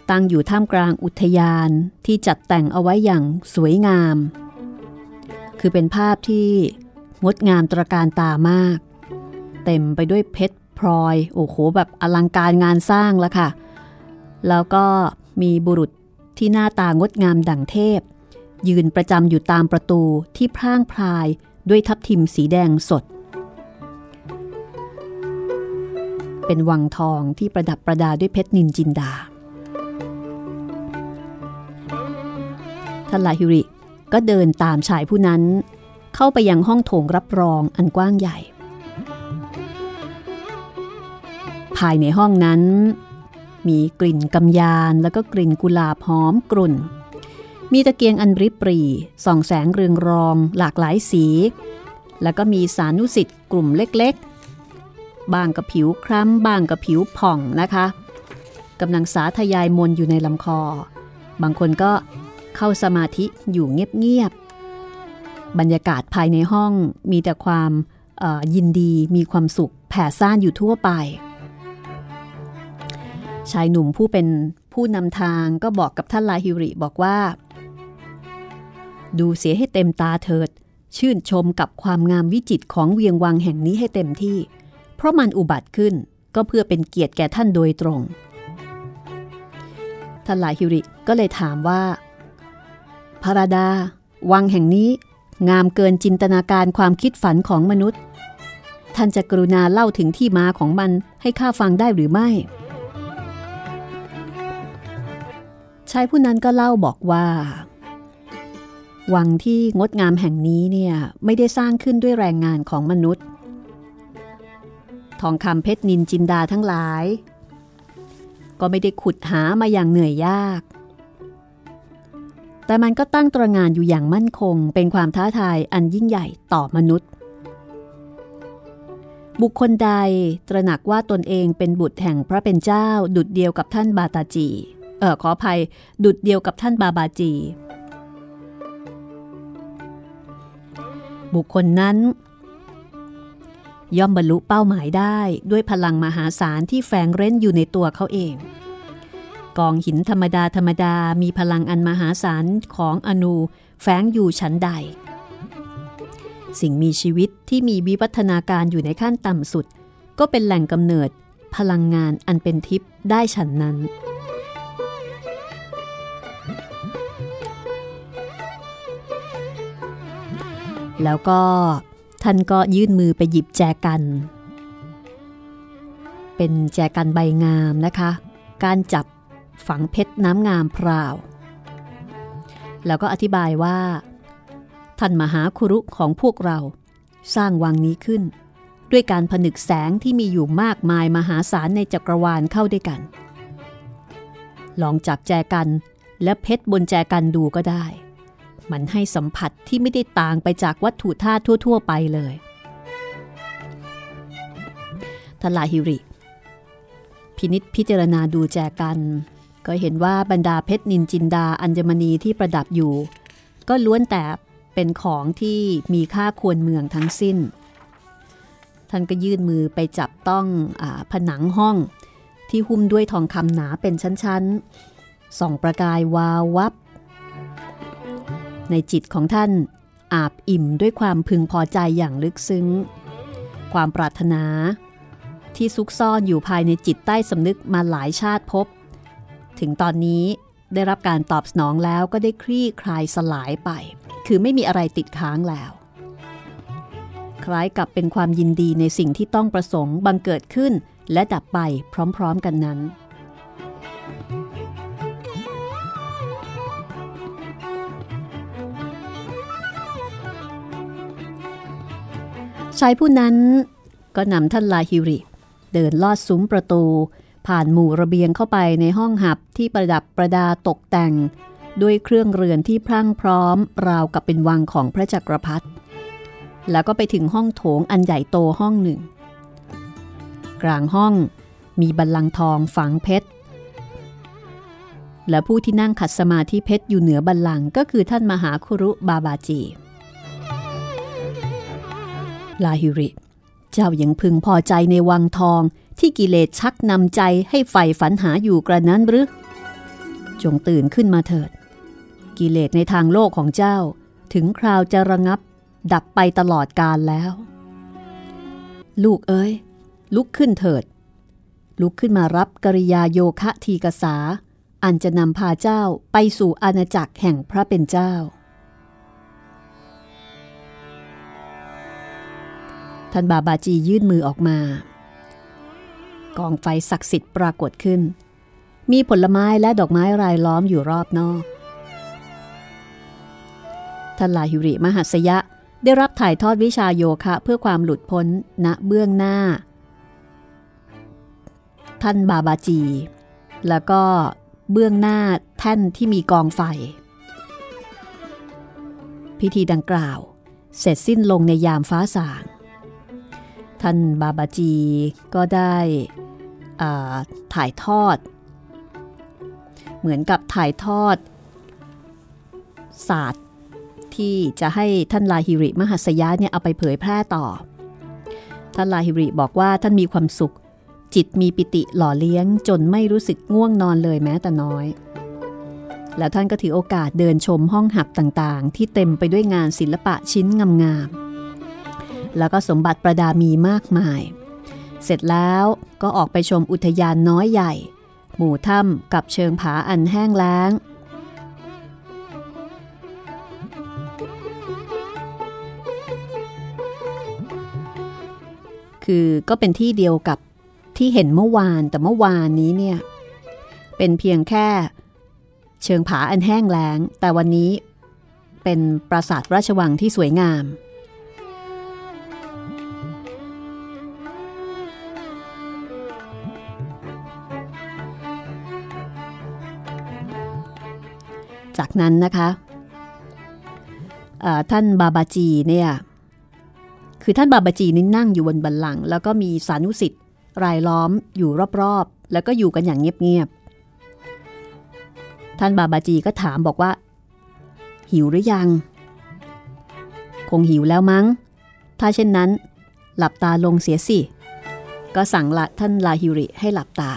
ตั้งอยู่ท่ามกลางอุทยานที่จัดแต่งเอาไว้อย่างสวยงาม คือเป็นภาพที่งดงามตระการตามาก เต็มไปด้วยเพชรพลอย โอ้โห แบบอลังการงานสร้างแล้วค่ะ แล้วก็มีบุรุษที่หน้าตางดงามดั่งเทพ ยืนประจำอยู่ตามประตูที่พร่างพรายด้วยทับทิมสีแดงสด เป็นวังทองที่ประดับประดาด้วยเพชรนินจินดา ท่านลาฮิริก็เดินตามชายผู้นั้น เข้าไปยังห้องโถงรับรองอันกว้างใหญ่ ภายในห้องนั้น มีกลิ่นกำยานแล้วก็กลิ่นกุหลาบหอมกรุ่น มีตะเกียงอันริบปรีส่องแสงเรืองรองหลากหลายสี แล้วก็มีสานุสิทธิ์กลุ่มเล็กๆ บางกับผิวคล้ำบางกับผิวผ่องนะคะกำลังสาธยายมนอยู่ในลำคอ บางคนก็เข้าสมาธิอยู่เงียบๆบรรยากาศภายในห้องมีแต่ความยินดีมีความสุขแผ่ซ่านอยู่ทั่วไป ชายหนุ่มผู้เป็นผู้นำทางก็บอกกับท่านลาฮิริบอกว่า ดูเสียให้เต็มตาเถิด ชื่นชมกับความงามวิจิตของเวียงวังแห่งนี้ให้เต็มที่ ราะมันอุบัติขึ้นก็เพื่อเป็นเกียรติแก่ท่านโดยตรง ท่านลาฮิริก็เลยถามว่าพระราดา วังแห่งนี้ งามเกินจินตนาการความคิดฝันของมนุษย์ ท่านจะกรุณาเล่าถึงที่มาของมันให้ข้าฟังได้หรือไม่ชายผู้นั้นก็เล่าบอกว่า วังที่งดงามแห่งนี้เนี่ยไม่ได้สร้างขึ้นด้วยแรงงานของมนุษย์ ทองคำเพชรนินจินดาทั้งหลาย ก็ไม่ได้ขุดหามาอย่างเหนื่อยยาก แต่มันก็ตั้งตระงานอยู่อย่างมั่นคง เป็นความท้าทายอันยิ่งใหญ่ต่อมนุษย์ บุคคลใดตระหนักว่าตนเองเป็นบุตรแห่งพระเป็นเจ้า ดุดเดียวกับท่านบาตาจี เออขออภัย ดุดเดียวกับท่านบาบาจี บุคคลนั้น ย่อมบรรลุเป้าหมายได้ด้วยพลังมหาศาลที่แฝงเร้นอยู่ในตัวเขาเอง กองหินธรรมดาธรรมดามีพลังอันมหาศาลของอนูแฝงอยู่ชั้นใด สิ่งมีชีวิตที่มีวิวัฒนาการอยู่ในขั้นต่ำสุด ก็เป็นแหล่งกำเนิดพลังงานอันเป็นทิพย์ได้ฉันนั้น แล้วก็ ท่านก็ยื่นมือไปหยิบแจกัน เป็นแจกันใบงามนะคะ การจับฝังเพชรน้ำงามพราว แล้วก็อธิบายว่า ท่านมหาคุรุของพวกเราสร้างวังนี้ขึ้น ด้วยการผนึกแสงที่มีอยู่มากมายมหาศาลในจักรวาลเข้าด้วยกัน ลองจับแจกันและเพชรบนแจกันดูก็ได้ มันให้สัมผัสที่ไม่ได้ต่างไปจากวัตถุธาตุทั่ว ๆ ไปเลยทลาฮิริ พินิษพิจารณาดูแจกัน ก็เห็นว่าบรรดาเพชรนินจินดาอัญมณีที่ประดับอยู่ ก็ล้วนแต่เป็นของที่มีค่าควรเมืองทั้งสิ้น ท่านก็ยื่นมือไปจับต้องอผนังห้องที่หุ้มด้วยทองคำหนาเป็นชั้นๆส่องประกายวาววับ ในจิตของท่านอาบอิ่มด้วยความพึงพอใจอย่างลึกซึ้ง ความปรารถนา ที่ซุกซ่อนอยู่ภายในจิตใต้สำนึกมาหลายชาติพบ ถึงตอนนี้ได้รับการตอบสนองแล้วก็ได้คลี่คลายสลายไป คือไม่มีอะไรติดค้างแล้ว คล้ายกับเป็นความยินดีในสิ่งที่ต้องประสงค์บังเกิดขึ้นและดับไปพร้อมๆกันนั้น ชายผู้นั้นก็นำท่านลาฮิริ เดินลอดซุ้มประตู ผ่านหมู่ระเบียงเข้าไปในห้องหับที่ประดับประดาตกแต่ง ด้วยเครื่องเรือนที่พรั่งพร้อม ราวกับเป็นวังของพระจักรพรรดิแล้วก็ไปถึงห้องโถงอันใหญ่โตห้องหนึ่ง กลางห้องมีบัลลังก์ทองฝังเพชร และผู้ที่นั่งขัดสมาธิเพชรอยู่เหนือบัลลังก์ก็คือท่านมหาคุรุบาบาจี ลาฮิริ เจ้ายังพึงพอใจในวังทองที่กิเลสชักนำใจให้ใฝ่ฝันหาอยู่กระนั้นหรือ จงตื่นขึ้นมาเถิด กิเลสในทางโลกของเจ้าถึงคราวจะระงับ ดับไปตลอดกาลแล้ว ลูกเอ้ย ลุกขึ้นเถิด ลุกขึ้นมารับกริยาโยคะทีกษา อันจะนำพาเจ้าไปสู่อาณาจักรแห่งพระเป็นเจ้า ท่านบาบาจียื่นมือออกมา กองไฟศักดิ์สิทธิ์ปรากฏขึ้น มีผลไม้และดอกไม้รายล้อมอยู่รอบนอก ท่านลาหิริมหัสยะได้รับถ่ายทอดวิชาโยคะเพื่อความหลุดพ้นณเบื้องหน้า ท่านบาบาจี แล้วก็เบื้องหน้าแท่นที่มีกองไฟ พิธีดังกล่าว เสร็จสิ้นลงในยามฟ้าสาง ท่านบาบาจีก็ได้ถ่ายทอด เหมือนกับถ่ายทอด ศาสตร์ที่จะให้ท่านลาฮิริมหัสยะเนี่ยเอาไปเผยแพร่ต่อ ท่านลาฮิริบอกว่าท่านมีความสุข จิตมีปิติหล่อเลี้ยงจนไม่รู้สึกง่วงนอนเลยแม้แต่น้อย แล้วท่านก็ถือโอกาสเดินชมห้องหับต่างๆ ที่เต็มไปด้วยงานศิลปะชิ้นงามๆ แล้วก็สมบัติประดามีมากมาย เสร็จแล้วก็ออกไปชมอุทยานน้อยใหญ่ หมู่ถ้ำกับเชิงผาอันแห้งแล้ง คือก็เป็นที่เดียวกับที่เห็นเมื่อวานแต่เมื่อวานนี้เนี่ย เป็นเพียงแค่เชิงผาอันแห้งแล้ง แต่วันนี้เป็นปราสาทราชวังที่สวยงาม จากนั้นนะคะท่านบาบาจีเนี่ยคือท่านบาบาจีนี่นั่งอยู่บนบัลลังแล้วก็มีสานุสิทธิ์รายล้อมอยู่รอบๆ แล้วก็อยู่กันอย่างเงียบๆ ท่านบาบาจีก็ถามบอกว่า หิวหรือยัง คงหิวแล้วมั้ง ถ้าเช่นนั้น หลับตาลงเสียสิ ก็สั่งละท่านลาฮิริให้หลับตา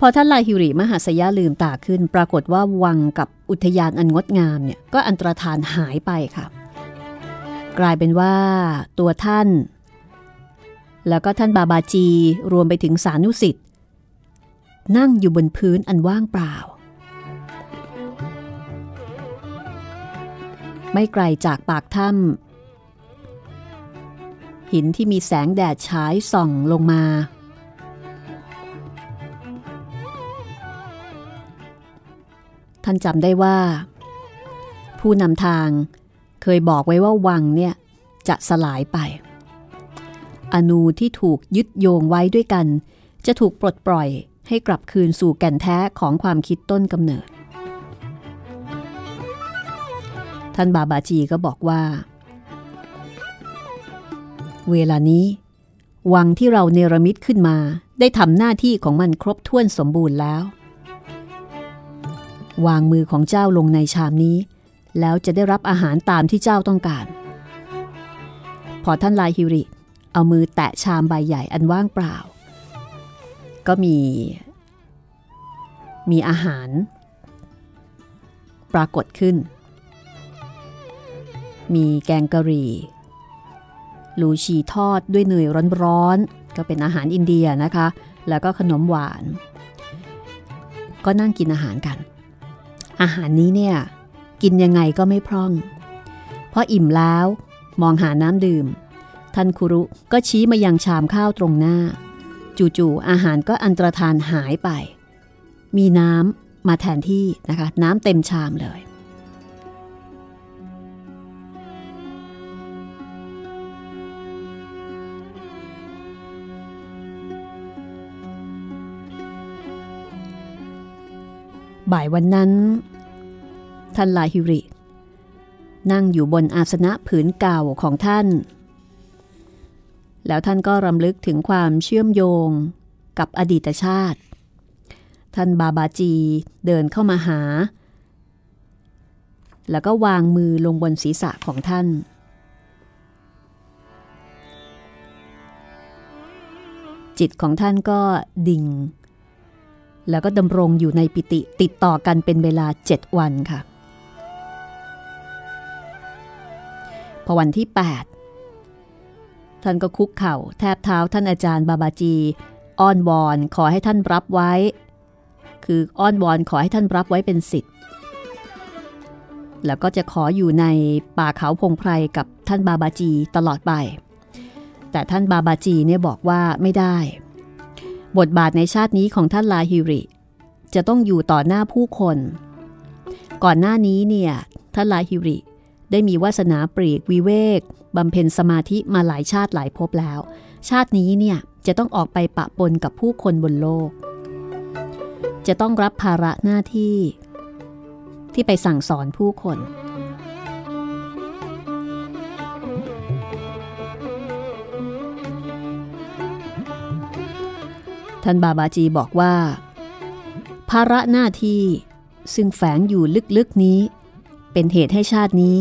พอท่านลาฮิริมหาสยะลืมตาขึ้น ปรากฏว่าวังกับ อุทยานอันงดงามเนี่ยก็อันตรธานหายไปค่ะ กลายเป็นว่าตัวท่าน แล้วก็ท่านบาบาจีรวมไปถึงสานุสิทธิ์นั่งอยู่บนพื้นอันว่างเปล่า ไม่ไกลจากปากถ้ำหินที่มีแสงแดดฉายส่องลงมา ท่านจำได้ว่า ผู้นำทางเคยบอกไว้ว่าวังเนี่ยจะสลายไป อนูที่ถูกยึดโยงไว้ด้วยกัน จะถูกปลดปล่อยให้กลับคืนสู่แก่นแท้ของความคิดต้นกำเนิด ท่านบาบาจีก็บอกว่า เวลานี้วังที่เราเนรมิตขึ้นมาได้ทำหน้าที่ของมันครบถ้วนสมบูรณ์แล้ว วางมือของเจ้าลงในชามนี้ แล้วจะได้รับอาหารตามที่เจ้าต้องการ พอท่านลายฮิริ เอามือแตะชามใบใหญ่อันว่างเปล่า ก็มี มีอาหาร ปรากฏขึ้น มีแกงกะหรี่ลูชีทอดด้วยเนยร้อนๆ ก็เป็นอาหารอินเดียนะคะ แล้วก็ขนมหวาน ก็นั่งกินอาหารกัน อาหารนี้เนี่ยกินยังไงก็ไม่พร่อง เพราะอิ่มแล้วมองหาน้ำดื่ม ท่านคุรุก็ชี้มายังชามข้าวตรงหน้า จู่ๆอาหารก็อันตรธานหายไป มีน้ำมาแทนที่นะคะ น้ำเต็มชามเลย บ่ายวันนั้นท่านลาฮิริ นั่งอยู่บนอาสนะผืนเก่าของท่าน แล้วท่านก็รำลึกถึงความเชื่อมโยงกับอดีตชาติ ท่านบาบาจีเดินเข้ามาหา แล้วก็วางมือลงบนศีรษะของท่าน จิตของท่านก็ดิ่ง แล้วก็ดำรงอยู่ในปิติติดต่อกันเป็นเวลาเจ็ดวันค่ะ พอวันที่ 8 ท่านก็คุกเข่าแทบเท้าท่านอาจารย์บาบาจีอ้อนวอนขอให้ท่านรับไว้ คืออ้อนวอนขอให้ท่านรับไว้เป็นสิทธิ์แล้วก็จะขออยู่ในป่าเขาพงไพรกับท่านบาบาจีตลอดไป แต่ท่านบาบาจีเนี่ยบอกว่าไม่ได้ บทบาทในชาตินี้ของท่านลาฮิริ จะต้องอยู่ต่อหน้าผู้คน ก่อนหน้านี้เนี่ยท่านลาฮิริได้มีวาสนาปรีกวิเวกบำเพ็ญสมาธิมาหลายชาติหลายภพแล้ว ชาตินี้เนี่ยจะต้องออกไปปะปนกับผู้คนบนโลก จะต้องรับภาระหน้าที่ ที่ไปสั่งสอนผู้คน ท่านบาบาจีบอกว่า ภาระหน้าที่ซึ่งแฝงอยู่ลึกๆนี้ เป็นเหตุให้ชาตินี้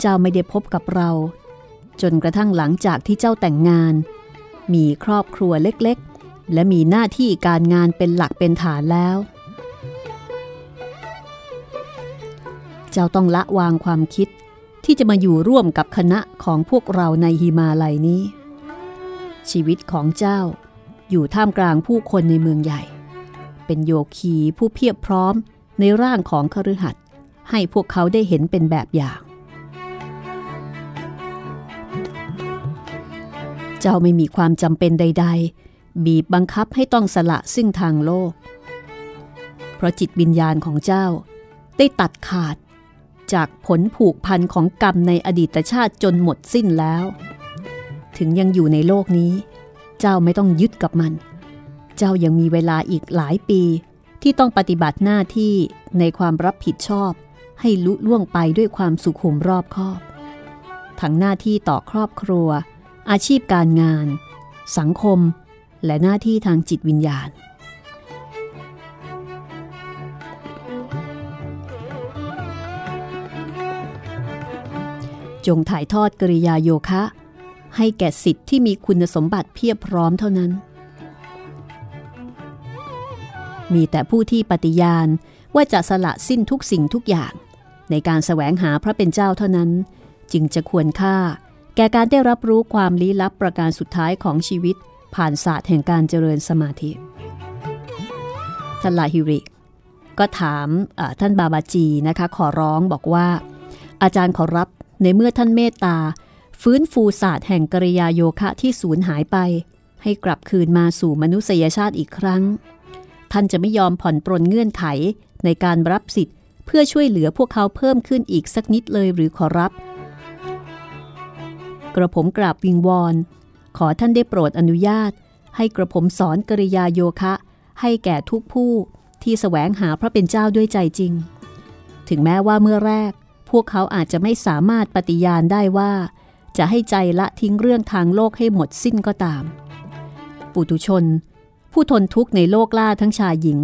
เจ้าไม่ได้พบกับเรา จนกระทั่งหลังจากที่เจ้าแต่งงาน มีครอบครัวเล็กๆ และมีหน้าที่การงานเป็นหลักเป็นฐานแล้ว เจ้าต้องละวางความคิดที่จะมาอยู่ร่วมกับคณะของพวกเราในฮิมาลัยนี้ ชีวิตของเจ้า อยู่ท่ามกลางผู้คนในเมืองใหญ่ เป็นโยคีผู้เพียบพร้อมในร่างของคฤหัสถ์ให้พวกเขาได้เห็นเป็นแบบอย่าง เจ้าไม่มีความจำเป็นใด ๆ บีบบังคับให้ต้องสละซึ่งทางโลก เพราะจิตวิญญาณของเจ้าได้ตัดขาดจากผลผูกพันของกรรมในอดีตชาติจนหมดสิ้นแล้ว ถึงยังอยู่ในโลกนี้ เจ้าไม่ต้องยึดกับมัน เจ้ายังมีเวลาอีกหลายปี ที่ต้องปฏิบัติหน้าที่ในความรับผิดชอบ ให้ลุล่วงไปด้วยความสุขุมรอบคอบ ทั้งหน้าที่ต่อครอบครัว อาชีพการงาน สังคม และหน้าที่ทางจิตวิญญาณจงถ่ายทอดกริยาโยคะ ให้แก่สิทธิ์ที่มีคุณสมบัติเพียบพร้อมเท่านั้น มีแต่ผู้ที่ปฏิญาณว่าจะสละสิ้นทุกสิ่งทุกอย่าง ในการแสวงหาพระเป็นเจ้าเท่านั้น จึงจะควรค่า แก่การได้รับรู้ความลี้ลับประการสุดท้ายของชีวิต ผ่านศาสตร์แห่งการเจริญสมาธิท่านลาฮิริก็ถามท่านบาบาจีนะคะขอร้องบอกว่า อาจารย์ขอรับในเมื่อท่านเมตตา ฟื้นฟูศาสตร์แห่งกริยาโยคะที่สูญหายไป ให้กลับคืนมาสู่มนุษยชาติอีกครั้ง ท่านจะไม่ยอมผ่อนปรนเงื่อนไขในการรับสิทธิ์เพื่อช่วยเหลือพวกเขาเพิ่มขึ้นอีกสักนิดเลยหรือขอรับ กระผมกราบวิงวอน ขอท่านได้โปรดอนุญาต ให้กระผมสอนกริยาโยคะ ให้แก่ทุกผู้ที่แสวงหาพระเป็นเจ้าด้วยใจจริง ถึงแม้ว่าเมื่อแรก พวกเขาอาจจะไม่สามารถปฏิญาณได้ว่า จะให้ใจละทิ้งเรื่องทางโลกให้หมดสิ้นก็ตาม ปุถุชน ผู้ทนทุกข์ในโลกล่าทั้งชายหญิง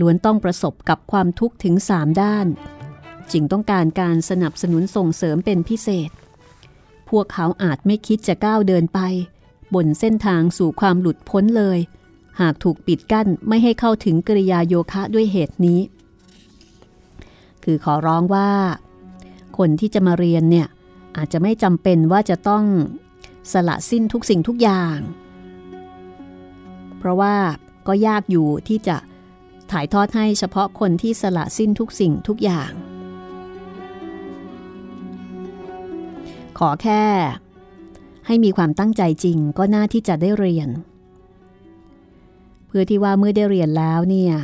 ล้วนต้องประสบกับความทุกข์ถึงสามด้าน จึงต้องการการสนับสนุนส่งเสริมเป็นพิเศษ พวกเขาอาจไม่คิดจะก้าวเดินไป บนเส้นทางสู่ความหลุดพ้นเลย หากถูกปิดกั้นไม่ให้เข้าถึงกริยาโยคะด้วยเหตุนี้ คือขอร้องว่า คนที่จะมาเรียนเนี่ย อาจจะไม่จำเป็นว่าจะต้องสละสิ้นทุกสิ่งทุกอย่าง เพราะว่าก็ยากอยู่ที่จะถ่ายทอดให้เฉพาะคนที่สละสิ้นทุกสิ่งทุกอย่าง ขอแค่ ให้มีความตั้งใจจริงก็น่าที่จะได้เรียน เพื่อที่ว่าเมื่อได้เรียนแล้วเนี่ย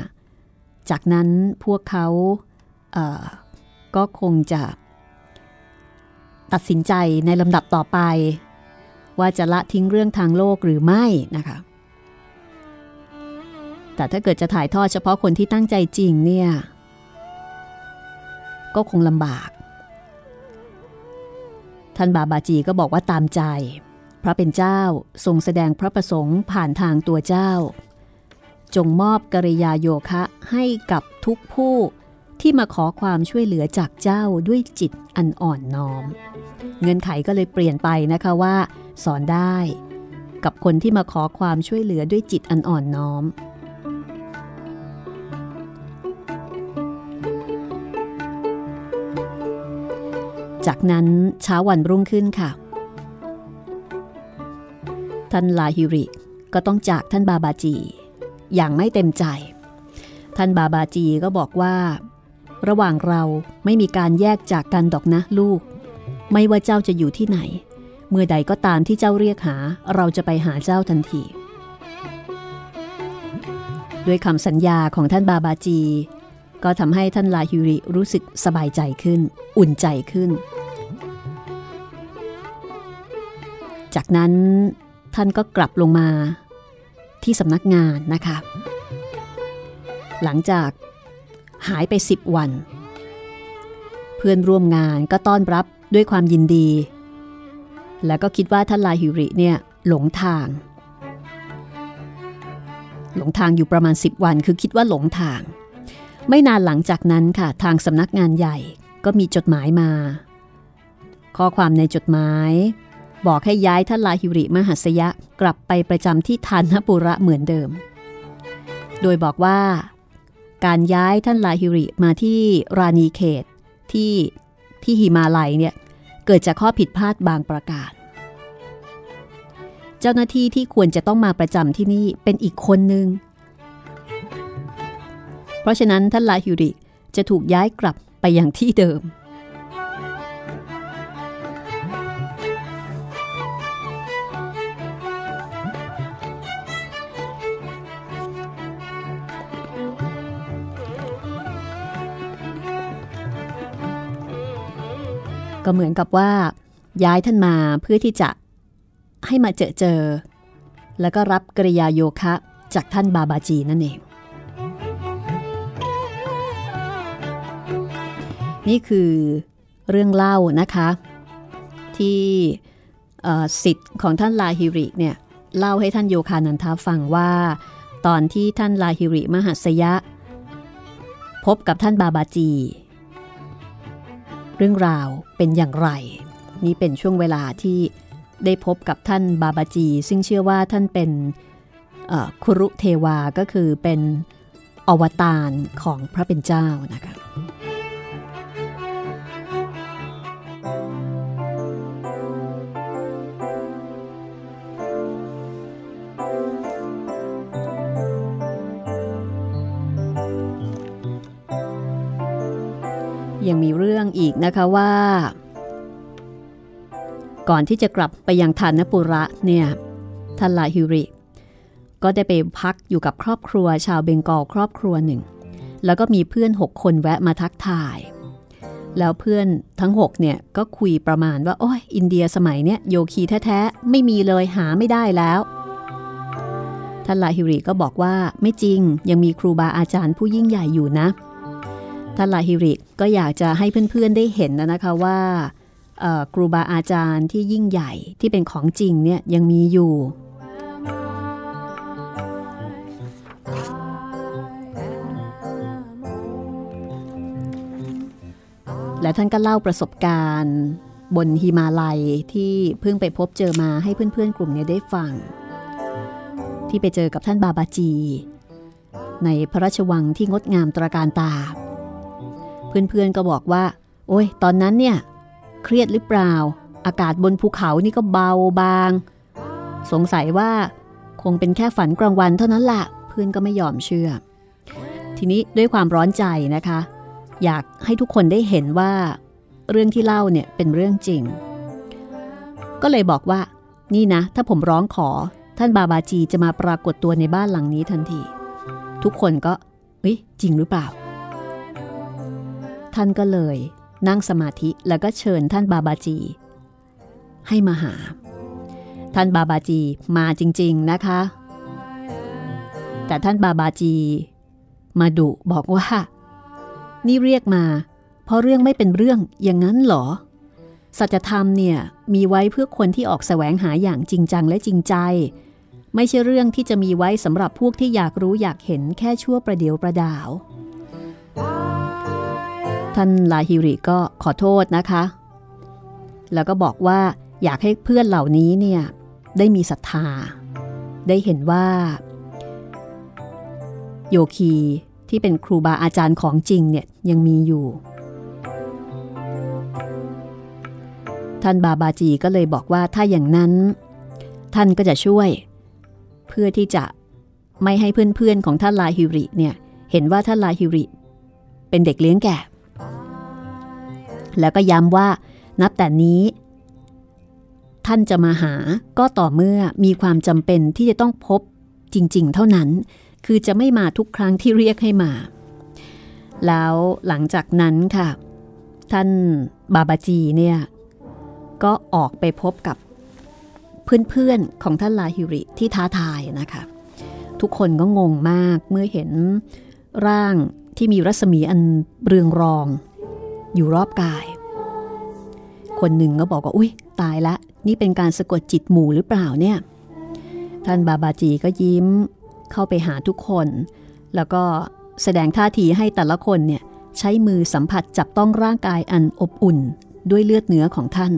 จากนั้นพวกเขาเอ่อก็คงจะ ตัดสินใจในลำดับต่อไป ว่าจะละทิ้งเรื่องทางโลกหรือไม่นะคะ แต่ถ้าเกิดจะถ่ายทอดเฉพาะคนที่ตั้งใจจริงเนี่ย ก็คงลำบาก ท่านบาบาจีก็บอกว่าตามใจ พระเป็นเจ้าทรงแสดงพระประสงค์ผ่านทางตัวเจ้า จงมอบกริยาโยคะให้กับทุกผู้ ที่มาขอความช่วยเหลือจากเจ้าด้วยจิตอันอ่อนน้อม เงื่อนไขก็เลยเปลี่ยนไปนะคะว่า สอนได้ กับคนที่มาขอความช่วยเหลือด้วยจิตอันอ่อนน้อม จากนั้นเช้าวันรุ่งขึ้นค่ะท่านลาฮิริก็ต้องจากท่านบาบาจี อย่างไม่เต็มใจ ท่านบาบาจีก็บอกว่า ระหว่างเราไม่มีการแยกจากกันดอกนะลูก ไม่ว่าเจ้าจะอยู่ที่ไหน เมื่อใดก็ตามที่เจ้าเรียกหา เราจะไปหาเจ้าทันที ด้วยคำสัญญาของท่านบาบาจี ก็ทำให้ท่านลาฮิริรู้สึกสบายใจขึ้น อุ่นใจขึ้น จากนั้นท่านก็กลับลงมาที่สำนักงานนะคะ หลังจาก หายไปสิบวัน เพื่อนร่วมงานก็ต้อนรับด้วยความยินดี แล้วก็คิดว่าท่านลาฮิริเนี่ยหลงทาง หลงทางอยู่ประมาณ 10 วันคือคิดว่าหลงทาง ไม่นานหลังจากนั้นค่ะทางสำนักงานใหญ่ก็มีจดหมายมา ข้อความในจดหมาย บอกให้ย้ายท่านลาฮิริมหัสยะกลับไปประจำที่ทานปุระเหมือนเดิม โดยบอกว่า การย้ายท่านลาฮิริมาที่ราณีเขตที่ที่หิมาลัยเนี่ยเกิดจากข้อผิดพลาดบางประการ เจ้าหน้าที่ที่ควรจะต้องมาประจำที่นี่เป็นอีกคนหนึ่งเพราะฉะนั้นท่านลาฮิริจะถูกย้ายกลับไปอย่างที่เดิม ก็เหมือนกับว่า ย้ายท่านมาเพื่อที่จะให้มาเจอเจอ แล้วก็รับกริยาโยคะจากท่านบาบาจีนั่นเอง นี่คือเรื่องเล่านะคะ ที่สิทธิ์ของท่านลาฮิริเนี่ยเล่าให้ท่านโยคานันทาฟังว่า ตอนที่ท่านลาฮิริมหัสยะ พบกับท่านบาบาจี เรื่องราวเป็นอย่างไร นี่เป็นช่วงเวลาที่ได้พบกับท่านบาบาจี ซึ่งเชื่อว่าท่านเป็นคุรุเทวาก็คือเป็นอวตารของพระเป็นเจ้านะคะยังมี องอีกนะคะว่า ก่อนที่จะกลับไปยังทานปุระเนี่ยท่านลาฮิริ ก็ได้ไปพักอยู่กับครอบครัวชาวเบงกอลครอบครัวหนึ่ง แล้วก็มีเพื่อนหกคนแวะมาทักทาย แล้วเพื่อนทั้งหกเนี่ย ก็คุยประมาณว่า โอ้ยอินเดียสมัยเนี้ยโยคีแท้ ๆ ไม่มีเลยหาไม่ได้แล้วท่านลาฮิริก็บอกว่าไม่จริงยังมีครูบาอาจารย์ผู้ยิ่งใหญ่อยู่นะ ท่านลาฮิริกก็อยากจะให้เพื่อนๆได้เห็นนะนะคะว่าครูบาอาจารย์ที่ยิ่งใหญ่ที่เป็นของจริงเนี่ยยังมีอยู่ และท่านก็เล่าประสบการณ์บนฮิมาลัยที่เพิ่งไปพบเจอมาให้เพื่อนๆกลุ่มนี้ได้ฟัง ที่ไปเจอกับท่านบาบาจี ในพระราชวังที่งดงามตระการตา เพื่อนๆก็บอกว่า โอ้ย ตอนนั้นเนี่ย เครียดหรือเปล่า อากาศบนภูเขานี่ก็เบาบาง สงสัยว่า คงเป็นแค่ฝันกลางวันเท่านั้นละ่ะ เพื่อนก็ไม่ยอมเชื่อ ทีนี้ด้วยความร้อนใจนะคะ อยากให้ทุกคนได้เห็นว่า เรื่องที่เล่าเนี่ยเป็นเรื่องจริง ก็เลยบอกว่า นี่นะ ถ้าผมร้องขอ ท่านบาบาจีจะมาปรากฏตัวในบ้านหลังนี้ทันที ทุกคนก็เฮ้ยจริงหรือเปล่า ท่านก็เลย นั่งสมาธิแล้วก็เชิญท่านบาบาจี ให้มาหา ท่านบาบาจีมาจริง ๆนะคะ แต่ท่านบาบาจี มาดุบอกว่า นี่เรียกมา เพราะเรื่องไม่เป็นเรื่องอย่างนั้นเหรอ สัจธรรมเนี่ยมีไว้เพื่อคนที่ออกแสวงหาอย่างจริงจังและจริงใจ ไม่ใช่เรื่องที่จะมีไว้สำหรับพวกที่อยากรู้อยากเห็นแค่ชั่วประเดียวประดาว ท่านลาฮิริก็ขอโทษนะคะ แล้วก็บอกว่าอยากให้เพื่อนเหล่านี้เนี่ยได้มีศรัทธา ได้เห็นว่า โยคีที่เป็นครูบาอาจารย์ของจริงเนี่ยยังมีอยู่ ท่านบาบาจีก็เลยบอกว่าถ้าอย่างนั้น ท่านก็จะช่วย เพื่อที่จะไม่ให้เพื่อนๆของท่านลาฮิริเนี่ยเห็นว่าท่านลาฮิริ เป็นเด็กเลี้ยงแก่ แล้วก็ย้ำว่า นับแต่นี้ ท่านจะมาหาก็ต่อเมื่อมีความจำเป็นที่จะต้องพบจริง ๆ เท่านั้น คือจะไม่มาทุกครั้งที่เรียกให้มา แล้วหลังจากนั้นค่ะ ท่านบาบาจีเนี่ย ก็ออกไปพบกับเพื่อนๆของท่านลาฮิริที่ท้าทายนะคะ ทุกคนก็งงมากเมื่อเห็นร่างที่มีรัศมีอันเรืองรอง อยู่รอบกาย คนหนึ่งก็บอกว่าอุ้ยตายละนี่เป็นการสะกดจิตหมู่หรือเปล่าเนี่ย ท่านบาบาจีก็ยิ้มเข้าไปหาทุกคน แล้วก็แสดงท่าทีให้แต่ละคนเนี่ยใช้มือสัมผัสจับต้องร่างกายอันอบอุ่นด้วยเลือดเนื้อของท่าน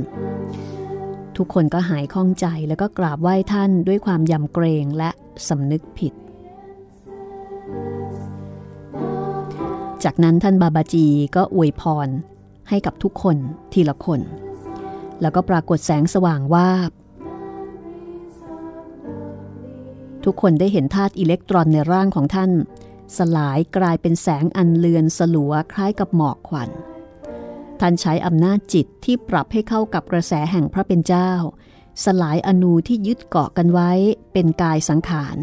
ทุกคนก็หายข้องใจแล้วก็กราบไหว้ท่านด้วยความยำเกรงและสำนึกผิด จากนั้นท่านบาบาจีก็อวยพรให้กับทุกคนทีละคน แล้วก็ปรากฏแสงสว่างวาบ ทุกคนได้เห็นธาตุอิเล็กตรอนในร่างของท่าน สลายกลายเป็นแสงอันเลือนสลัวคล้ายกับหมอกควัน ท่านใช้อำนาจจิตที่ปรับให้เข้ากับกระแสแห่งพระเป็นเจ้า สลายอนูที่ยึดเกาะกันไว้เป็นกายสังขาร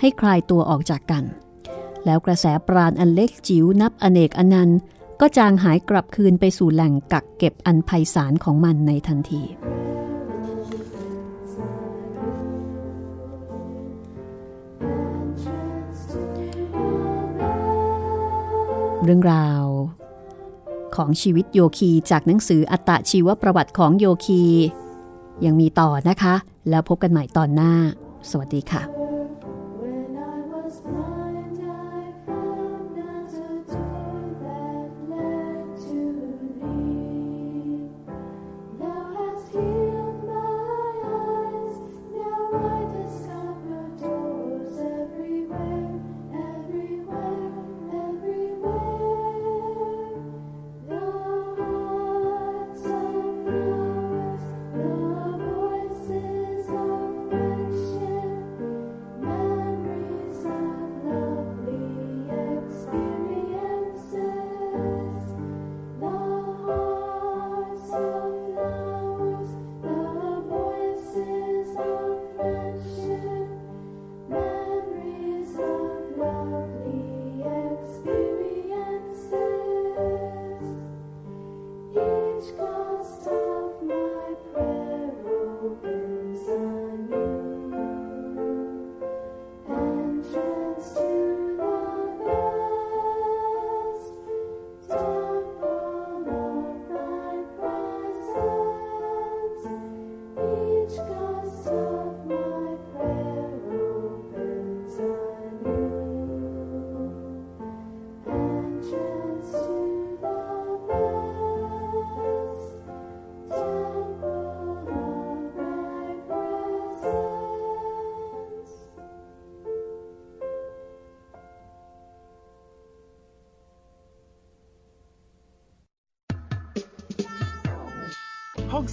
ให้คลายตัวออกจากกัน แล้วกระแสปราณอันเล็กจิ๋วนับอเนกอนันต์ก็จางหายกลับคืนไปสู่แหล่งกักเก็บอันไพศาลของมันในทันที เรื่องราว ของชีวิตโยคีจากหนังสืออัตตชีวประวัติของโยคี ยังมีต่อนะคะ แล้วพบกันใหม่ตอนหน้า สวัสดีค่ะ